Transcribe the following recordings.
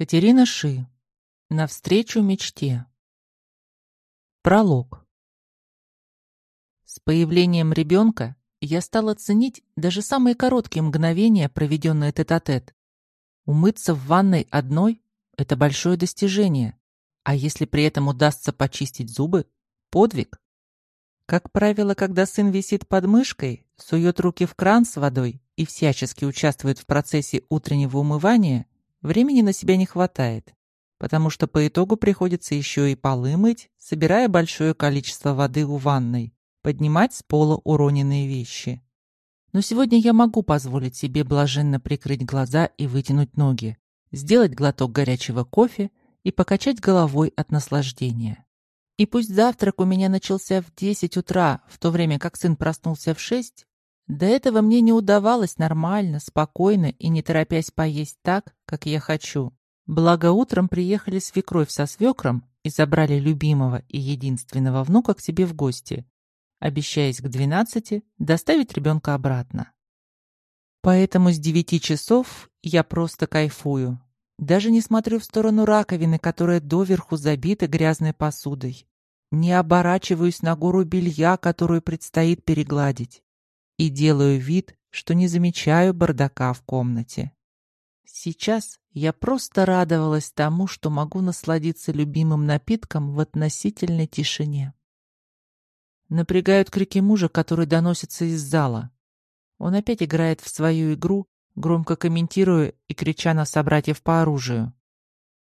Катерина Ши. Навстречу мечте. Пролог. С появлением ребенка я стала ценить даже самые короткие мгновения, проведенные тет-а-тет. Умыться в ванной одной – это большое достижение, а если при этом удастся почистить зубы – подвиг. Как правило, когда сын висит под мышкой, сует руки в кран с водой и всячески участвует в процессе утреннего умывания, Времени на себя не хватает, потому что по итогу приходится еще и полы мыть, собирая большое количество воды у ванной, поднимать с пола уроненные вещи. Но сегодня я могу позволить себе блаженно прикрыть глаза и вытянуть ноги, сделать глоток горячего кофе и покачать головой от наслаждения. И пусть завтрак у меня начался в 10 утра, в то время как сын проснулся в 6, до этого мне не удавалось нормально, спокойно и не торопясь поесть так, как я хочу. Благо утром приехали свекровь со свекром и забрали любимого и единственного внука к себе в гости, обещаясь к двенадцати доставить ребенка обратно. Поэтому с девяти часов я просто кайфую. Даже не смотрю в сторону раковины, которая доверху забита грязной посудой. Не оборачиваюсь на гору белья, которую предстоит перегладить и делаю вид, что не замечаю бардака в комнате. Сейчас я просто радовалась тому, что могу насладиться любимым напитком в относительной тишине. Напрягают крики мужа, который доносится из зала. Он опять играет в свою игру, громко комментируя и крича на собратьев по оружию.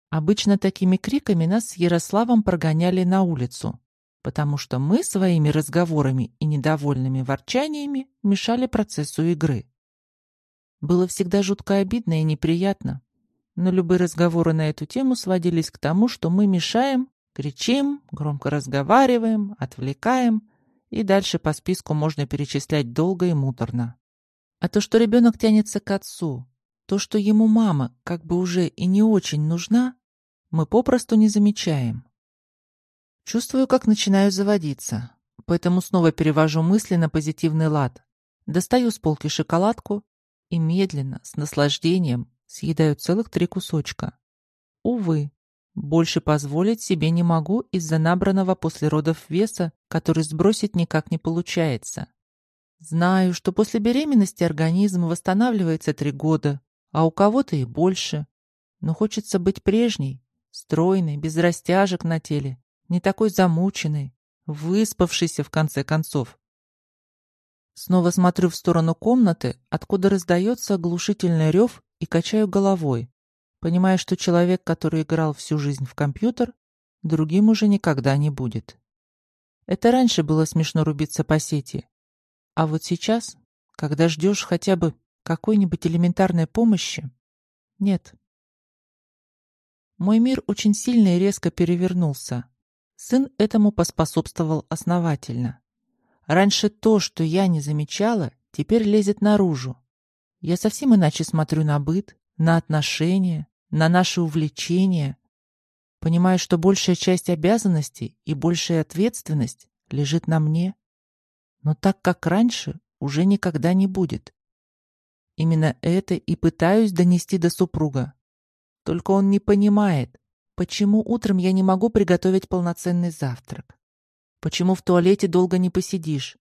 Обычно такими криками нас с Ярославом прогоняли на улицу потому что мы своими разговорами и недовольными ворчаниями мешали процессу игры. Было всегда жутко обидно и неприятно, но любые разговоры на эту тему сводились к тому, что мы мешаем, кричим, громко разговариваем, отвлекаем, и дальше по списку можно перечислять долго и муторно. А то, что ребенок тянется к отцу, то, что ему мама как бы уже и не очень нужна, мы попросту не замечаем. Чувствую, как начинаю заводиться, поэтому снова перевожу мысли на позитивный лад. Достаю с полки шоколадку и медленно, с наслаждением, съедаю целых три кусочка. Увы, больше позволить себе не могу из-за набранного после родов веса, который сбросить никак не получается. Знаю, что после беременности организм восстанавливается три года, а у кого-то и больше. Но хочется быть прежней, стройной, без растяжек на теле, не такой замученный, выспавшийся в конце концов. Снова смотрю в сторону комнаты, откуда раздается оглушительный рев и качаю головой, понимая, что человек, который играл всю жизнь в компьютер, другим уже никогда не будет. Это раньше было смешно рубиться по сети. А вот сейчас, когда ждешь хотя бы какой-нибудь элементарной помощи, нет. Мой мир очень сильно и резко перевернулся. Сын этому поспособствовал основательно. Раньше то, что я не замечала, теперь лезет наружу. Я совсем иначе смотрю на быт, на отношения, на наши увлечения. Понимаю, что большая часть обязанностей и большая ответственность лежит на мне. Но так, как раньше, уже никогда не будет. Именно это и пытаюсь донести до супруга. Только он не понимает, Почему утром я не могу приготовить полноценный завтрак? Почему в туалете долго не посидишь?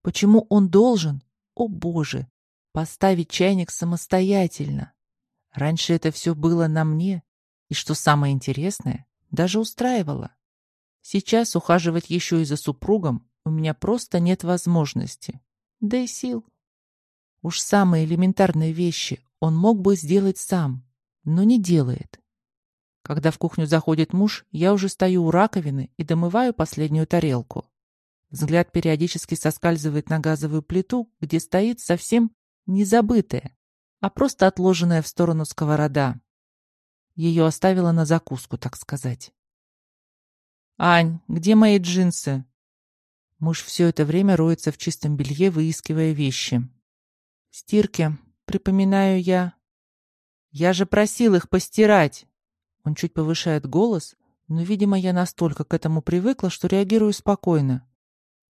Почему он должен, о боже, поставить чайник самостоятельно? Раньше это все было на мне, и, что самое интересное, даже устраивало. Сейчас ухаживать еще и за супругом у меня просто нет возможности, да и сил. Уж самые элементарные вещи он мог бы сделать сам, но не делает. Когда в кухню заходит муж, я уже стою у раковины и домываю последнюю тарелку. Взгляд периодически соскальзывает на газовую плиту, где стоит совсем не забытая, а просто отложенная в сторону сковорода. Ее оставила на закуску, так сказать. «Ань, где мои джинсы?» Муж все это время роется в чистом белье, выискивая вещи. «Стирки, припоминаю я. Я же просил их постирать!» Он чуть повышает голос, но, видимо, я настолько к этому привыкла, что реагирую спокойно.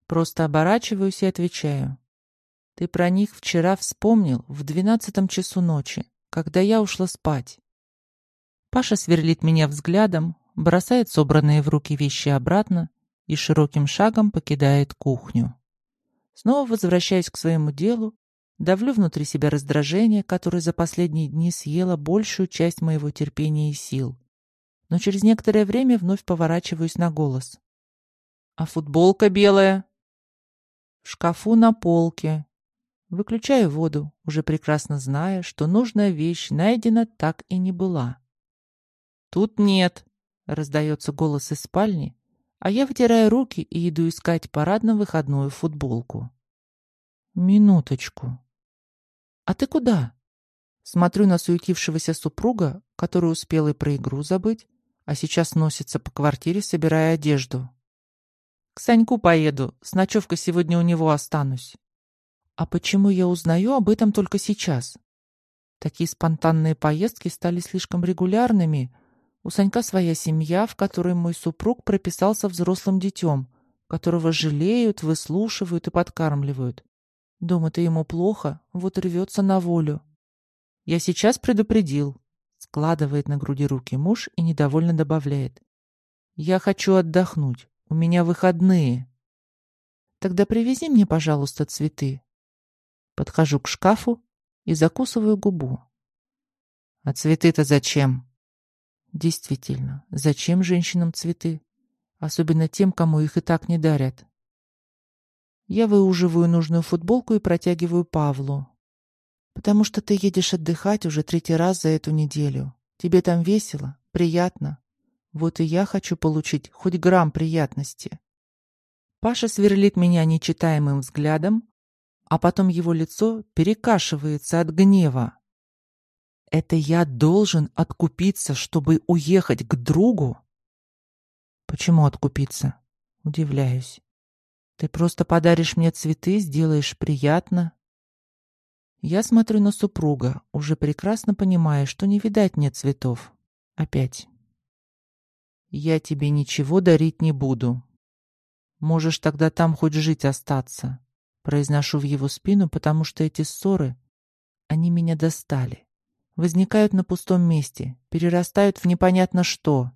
Просто оборачиваюсь и отвечаю. Ты про них вчера вспомнил в двенадцатом часу ночи, когда я ушла спать. Паша сверлит меня взглядом, бросает собранные в руки вещи обратно и широким шагом покидает кухню. Снова возвращаюсь к своему делу, давлю внутри себя раздражение, которое за последние дни съело большую часть моего терпения и сил. Но через некоторое время вновь поворачиваюсь на голос. «А футболка белая?» «В шкафу на полке». Выключаю воду, уже прекрасно зная, что нужная вещь найдена так и не была. «Тут нет», — раздается голос из спальни, а я вытираю руки и иду искать парадно-выходную футболку. Минуточку. А ты куда? Смотрю на суетившегося супруга, который успел и про игру забыть, а сейчас носится по квартире, собирая одежду. К Саньку поеду, с ночевкой сегодня у него останусь. А почему я узнаю об этом только сейчас? Такие спонтанные поездки стали слишком регулярными, у Санька своя семья, в которой мой супруг прописался взрослым детем, которого жалеют, выслушивают и подкармливают. Дома-то ему плохо, вот рвется на волю. Я сейчас предупредил. Складывает на груди руки муж и недовольно добавляет. Я хочу отдохнуть. У меня выходные. Тогда привези мне, пожалуйста, цветы. Подхожу к шкафу и закусываю губу. А цветы-то зачем? Действительно, зачем женщинам цветы? Особенно тем, кому их и так не дарят. Я выуживаю нужную футболку и протягиваю Павлу. «Потому что ты едешь отдыхать уже третий раз за эту неделю. Тебе там весело, приятно. Вот и я хочу получить хоть грамм приятности». Паша сверлит меня нечитаемым взглядом, а потом его лицо перекашивается от гнева. Это я должен откупиться, чтобы уехать к другу? Почему откупиться? Удивляюсь. Ты просто подаришь мне цветы, сделаешь приятно. Я смотрю на супруга, уже прекрасно понимая, что не видать мне цветов. Опять. Я тебе ничего дарить не буду. Можешь тогда там хоть жить остаться. Произношу в его спину, потому что эти ссоры, они меня достали возникают на пустом месте, перерастают в непонятно что.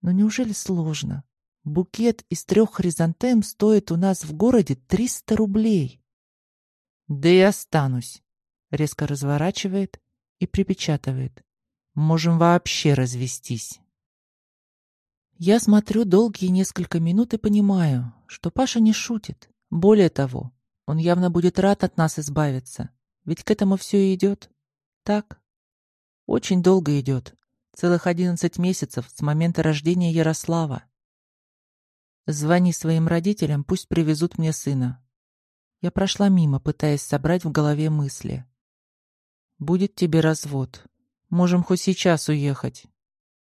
Но неужели сложно? Букет из трех хризантем стоит у нас в городе 300 рублей. Да и останусь. Резко разворачивает и припечатывает. Можем вообще развестись. Я смотрю долгие несколько минут и понимаю, что Паша не шутит. Более того, он явно будет рад от нас избавиться. Ведь к этому все и идет. Так? Очень долго идет. Целых одиннадцать месяцев с момента рождения Ярослава. Звони своим родителям, пусть привезут мне сына. Я прошла мимо, пытаясь собрать в голове мысли. Будет тебе развод. Можем хоть сейчас уехать.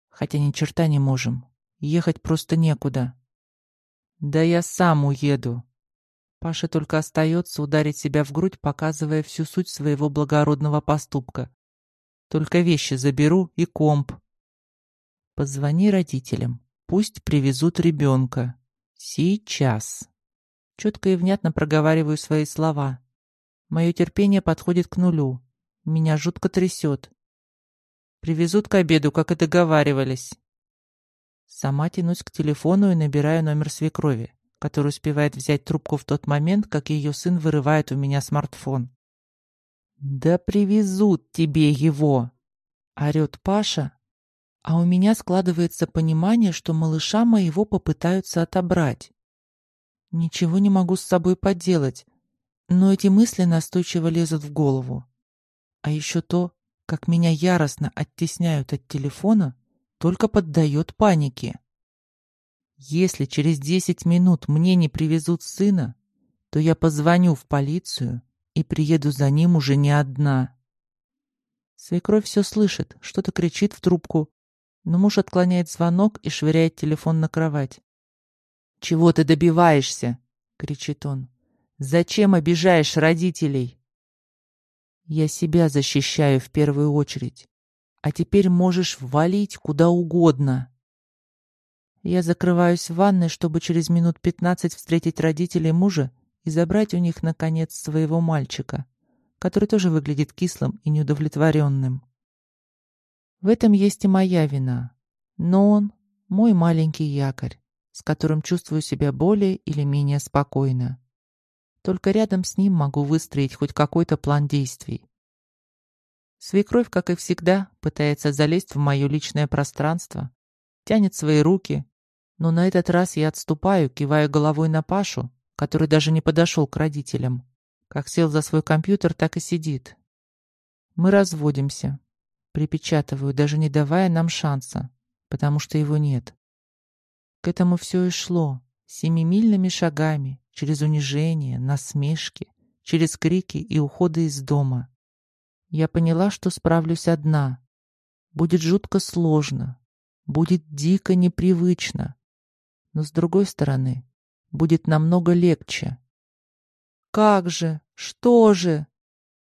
Хотя ни черта не можем. Ехать просто некуда. Да я сам уеду. Паше только остается ударить себя в грудь, показывая всю суть своего благородного поступка. Только вещи заберу и комп. Позвони родителям. Пусть привезут ребенка. Сейчас. Четко и внятно проговариваю свои слова. Мое терпение подходит к нулю. Меня жутко трясет. Привезут к обеду, как и договаривались. Сама тянусь к телефону и набираю номер свекрови, который успевает взять трубку в тот момент, как ее сын вырывает у меня смартфон. «Да привезут тебе его!» — орёт Паша, а у меня складывается понимание, что малыша моего попытаются отобрать. Ничего не могу с собой поделать, но эти мысли настойчиво лезут в голову. А еще то, как меня яростно оттесняют от телефона, только поддает панике. Если через десять минут мне не привезут сына, то я позвоню в полицию и приеду за ним уже не одна. Свекровь все слышит, что-то кричит в трубку, но муж отклоняет звонок и швыряет телефон на кровать. «Чего ты добиваешься?» — кричит он. «Зачем обижаешь родителей?» «Я себя защищаю в первую очередь, а теперь можешь валить куда угодно». Я закрываюсь в ванной, чтобы через минут пятнадцать встретить родителей мужа и забрать у них, наконец, своего мальчика, который тоже выглядит кислым и неудовлетворенным. В этом есть и моя вина. Но он — мой маленький якорь, с которым чувствую себя более или менее спокойно. Только рядом с ним могу выстроить хоть какой-то план действий. Свекровь, как и всегда, пытается залезть в мое личное пространство, тянет свои руки, но на этот раз я отступаю, кивая головой на Пашу, который даже не подошел к родителям. Как сел за свой компьютер, так и сидит. Мы разводимся. Припечатываю, даже не давая нам шанса, потому что его нет. К этому все и шло, семимильными шагами, через унижение, насмешки, через крики и уходы из дома. Я поняла, что справлюсь одна. Будет жутко сложно, будет дико непривычно. Но с другой стороны, будет намного легче. «Как же? Что же?»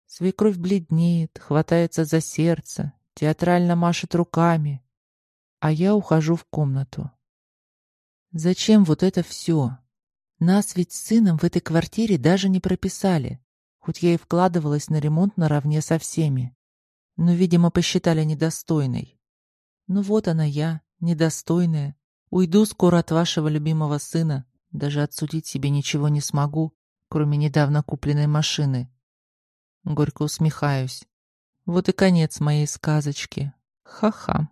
Свекровь бледнеет, хватается за сердце, театрально машет руками. А я ухожу в комнату. Зачем вот это все? Нас ведь с сыном в этой квартире даже не прописали, хоть я и вкладывалась на ремонт наравне со всеми. Но, видимо, посчитали недостойной. Ну вот она я, недостойная. Уйду скоро от вашего любимого сына. Даже отсудить себе ничего не смогу, кроме недавно купленной машины. Горько усмехаюсь. Вот и конец моей сказочки. Ха-ха.